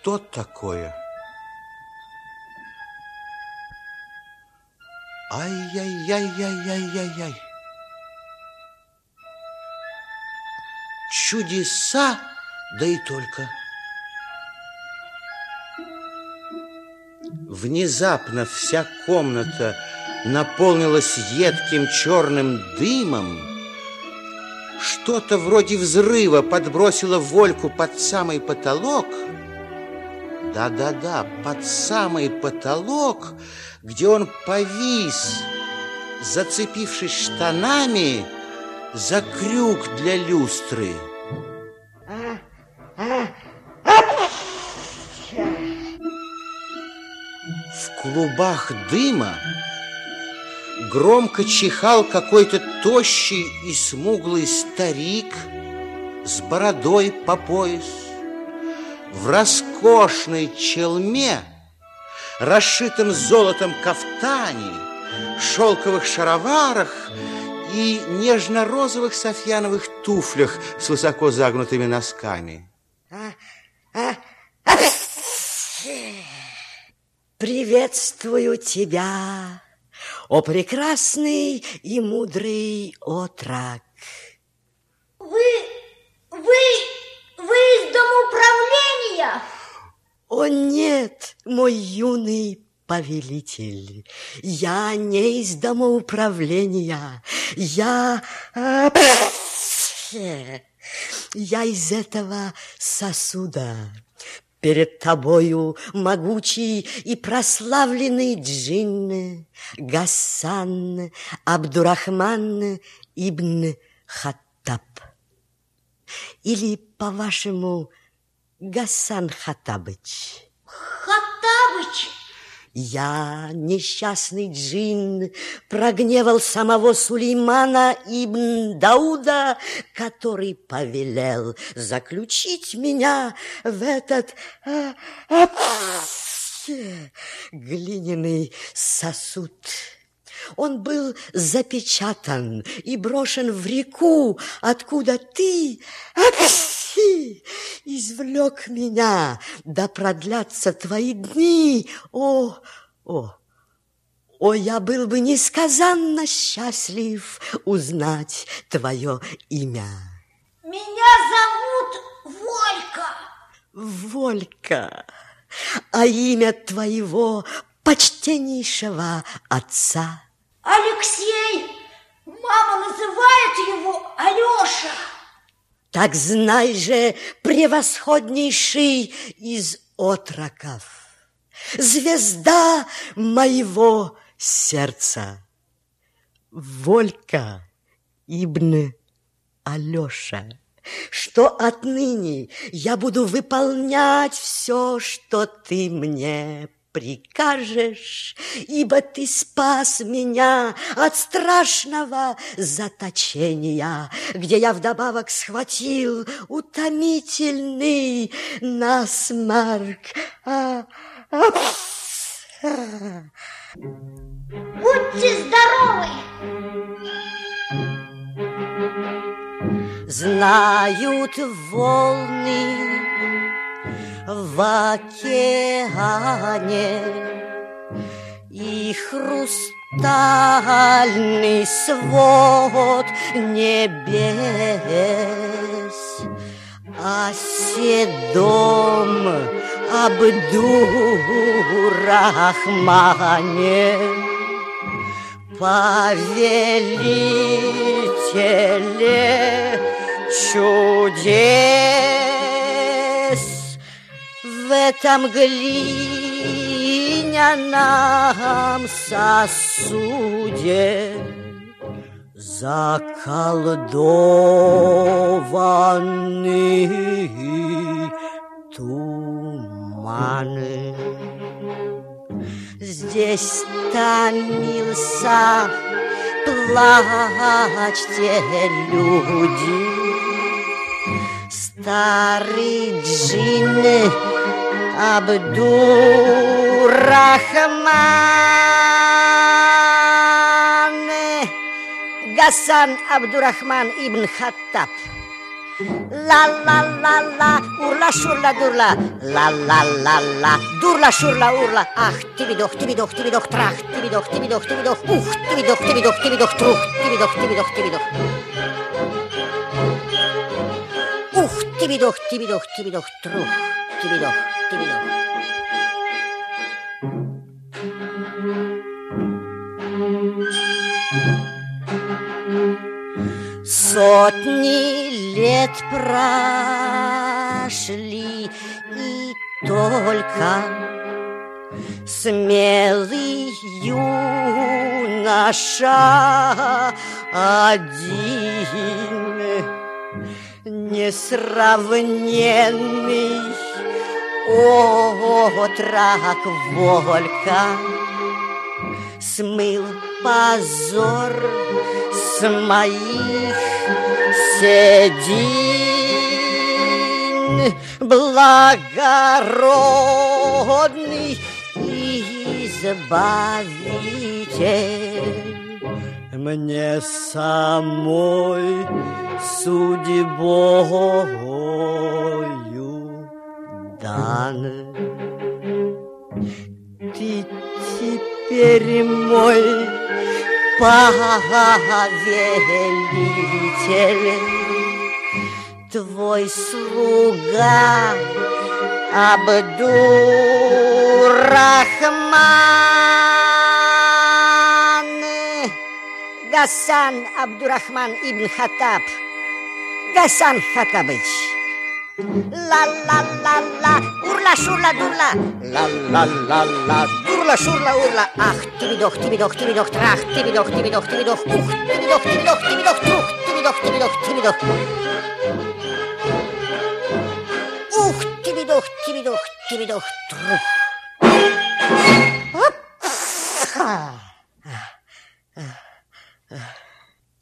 что такое? Ай-яй-яй-яй-яй-яй-яй. Чудеса, да и только. Внезапно вся комната наполнилась едким черным дымом. Что-то вроде взрыва подбросило Вольку под самый потолок. Да-да-да, под самый потолок, где он повис, зацепившись штанами за крюк для люстры. В клубах дыма громко чихал какой-то тощий и смуглый старик с бородой по пояс в роскошной челме, расшитом золотом кафтане, шелковых шароварах и нежно-розовых софьяновых туфлях с высоко загнутыми носками. Приветствую тебя, о прекрасный и мудрый отрок. Вы, вы, вы из домоуправления? О нет, мой юный повелитель, я не из домоуправления, я... Я из этого сосуда. Перед тобою могучий и прославленный джин Гасан Абдурахман ибн Хаттаб. Или, по-вашему, Гасан Хаттабыч. Хаттабыч? Я, несчастный джин, прогневал самого Сулеймана ибн Дауда, который повелел заключить меня в этот а, а, глиняный сосуд. Он был запечатан и брошен в реку, откуда ты извлек меня, да продлятся твои дни. О, о, о, я был бы несказанно счастлив узнать твое имя. Меня зовут Волька. Волька, а имя твоего почтеннейшего отца? Алексей. Мама называет его Алеша. Так знай же, превосходнейший из отроков, Звезда моего сердца, Волька Ибн Алеша, что отныне я буду выполнять все, что ты мне прикажешь, ибо ты спас меня от страшного заточения, где я вдобавок схватил утомительный насморк. А, а, а. Будьте здоровы! Знают волны в океане И хрустальный свод небес А седом Абдурахмане. Повелителе чудес в этом глиняном сосуде заколдованы туманы. Здесь томился плачьте, люди, старый Abdurrahman Gassan Abdurrahman İbn Hattab La la la la urla şurla durla. La la la la durla şurla urla Ah tibidok tibidok tibidok trah tibidok tibidok tibidok Uh tibidok tibidok tibidok truh tibidok tibidok tibidok Uh tibidok tibidok tibidok truh. Тибидох, тибидох. Сотни лет прошли, и только смелый юноша один несравненный отрак Волька смыл позор с моих седин. Благородный избавитель мне самой судьбою дан. Ты теперь мой повелитель, твой слуга Абдурахман. Гасан Абдурахман ибн Хатаб. Гасан Хатабыч. Ла-ла-ла-ла, урла-шурла-дурла. Ла-ла-ла-ла, дурла-шурла-урла. Ах, тибидох, тибидох, тибидох, трах, тибидох, тибидох, тибидох, ух, тибидох, тибидох, тибидох, трух, тибидох, тибидох, тибидох. Ух, тибидох, тибидох, тибидох, трух. Оп!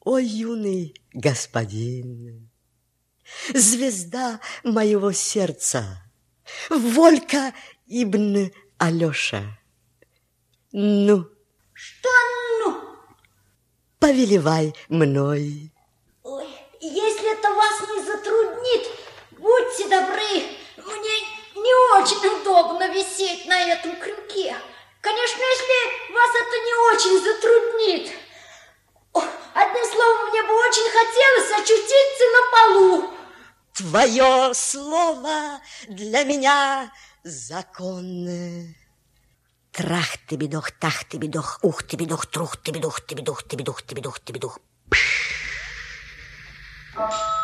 О, юный господин, звезда моего сердца, Волька Ибн Алеша. Ну, Что ну? повелевай мной. Ой, если это вас не затруднит, будьте добры, мне не очень удобно висеть на этом крюке. Конечно, если вас это не очень затруднит. О, одним словом, мне бы очень хотелось очутиться на полу. Твое слово для меня законное. Трах ты бедох, тах ты бедох, ух ты бедох, трух ты бедох, ты бедох, ты бедох, ты бедох, ты бедох. Вот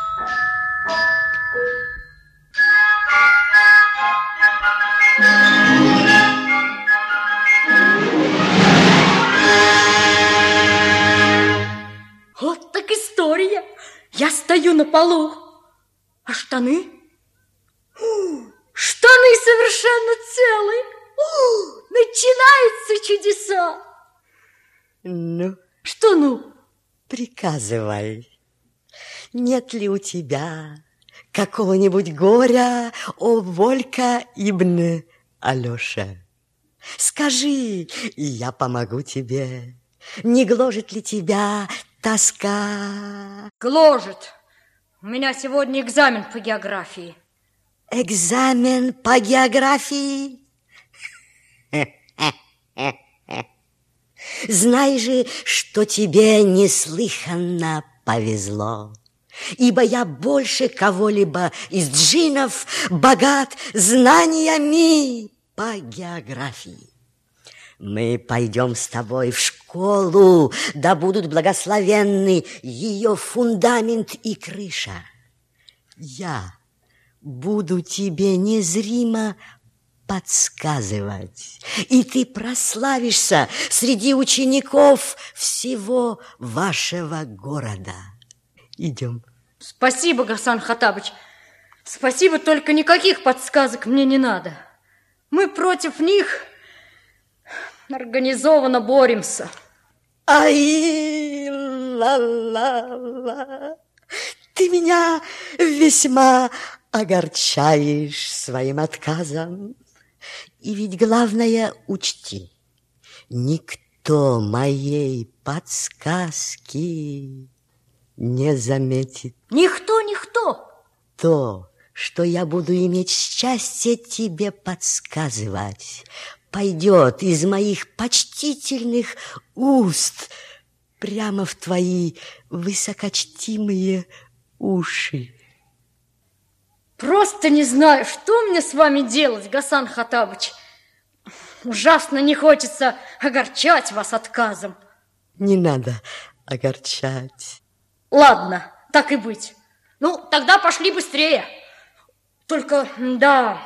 полу. А штаны? Штаны совершенно целые. У, Начинаются чудеса. Ну, Что ну? приказывай. Нет ли у тебя какого-нибудь горя, о Волька Ибн Алеша? Скажи, и я помогу тебе. Не гложет ли тебя тоска? Гложет. У меня сегодня экзамен по географии. Экзамен по географии? Знай же, что тебе неслыханно повезло. Ибо я больше кого-либо из джинов богат знаниями по географии. Мы пойдем с тобой в школу, да будут благословенны ее фундамент и крыша. Я буду тебе незримо подсказывать, и ты прославишься среди учеников всего вашего города. Идем. Спасибо, Гасан Хатабыч. Спасибо, только никаких подсказок мне не надо. Мы против них организованно боремся. Ай, ла-ла-ла, ты меня весьма огорчаешь своим отказом. И ведь главное учти, никто моей подсказки не заметит. Никто, никто. То, что я буду иметь счастье тебе подсказывать, пойдет из моих почтительных уст прямо в твои высокочтимые уши. Просто не знаю, что мне с вами делать, Гасан Хатабыч. Ужасно не хочется огорчать вас отказом. Не надо огорчать. Ладно, так и быть. Ну, тогда пошли быстрее. Только, да,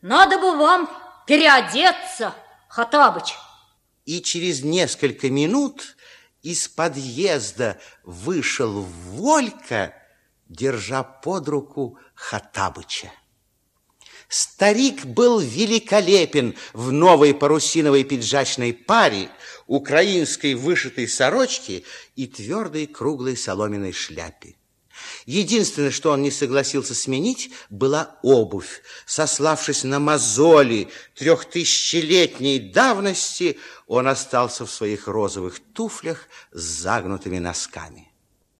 надо бы вам переодеться, Хатабыч. И через несколько минут из подъезда вышел Волька, держа под руку Хатабыча. Старик был великолепен в новой парусиновой пиджачной паре, украинской вышитой сорочке и твердой круглой соломенной шляпе. Единственное, что он не согласился сменить, была обувь. Сославшись на мозоли трехтысячелетней давности, он остался в своих розовых туфлях с загнутыми носками.